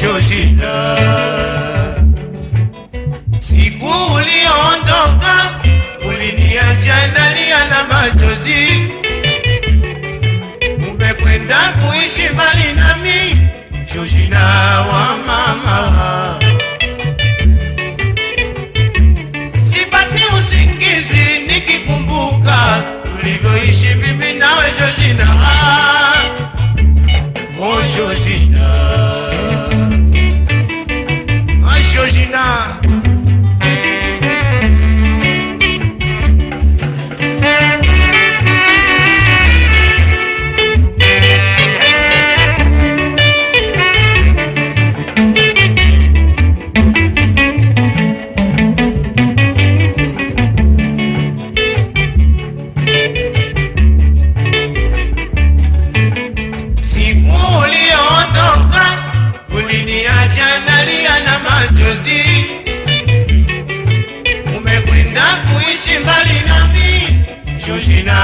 Georgina, siku uliondoka uliniacha nalia na machozi, umekwenda kuishi mbali nami shojina wa mama. Sipati usingizi nikikumbuka tulivyoishi mimi nawe Georgina. Oh Georgina. Na machozi, kuishi mbali Georgina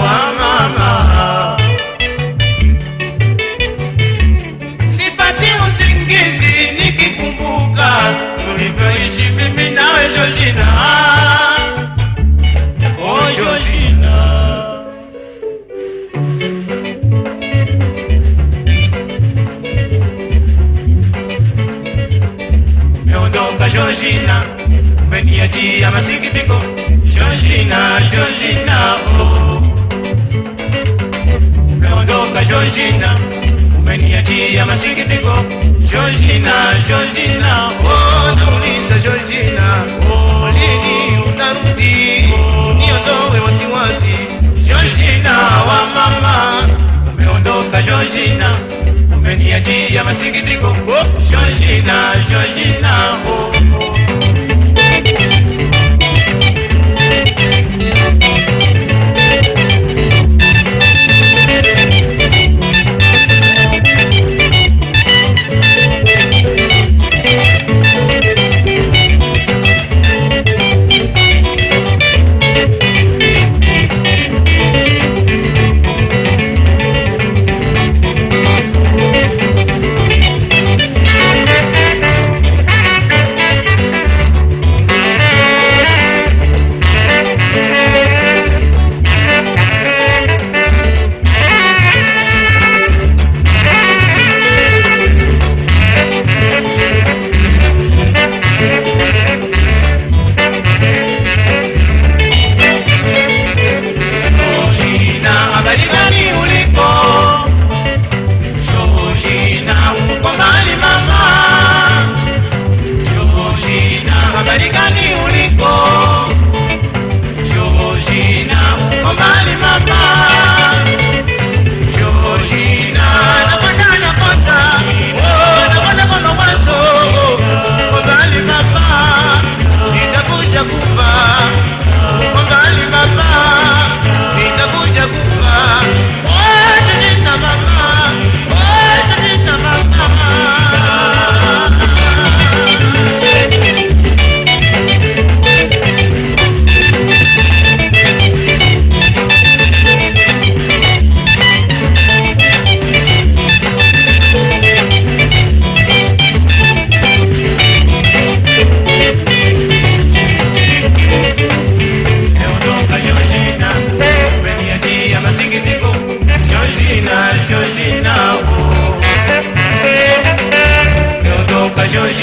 wa mama. Georgina, umeniachia masikitiko Georgina, Georgina, oh. Umeondoka Georgina, umeniachia masikitiko Georgina, Georgina, oh. Nauliza Georgina, oh.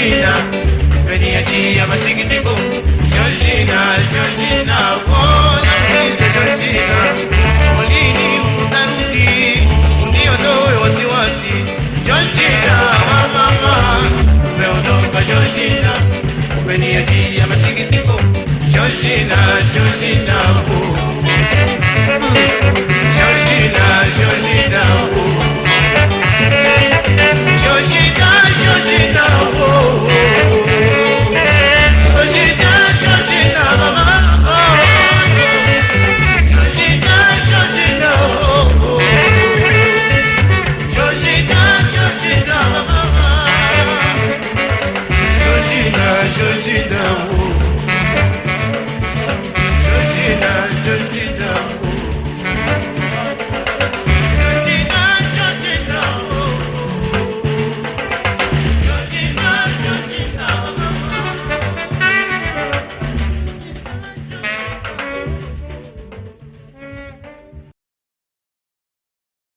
Georgina, umeniachia masikitiko Georgina, Georgina, oh. Nauliza Georgina, oh, lini utarudi uniondoe wasiwasi. Georgina wa mama, umeondoka Georgina, umeniachia masikitiko Georgina, Georgina, oh. I should be Jan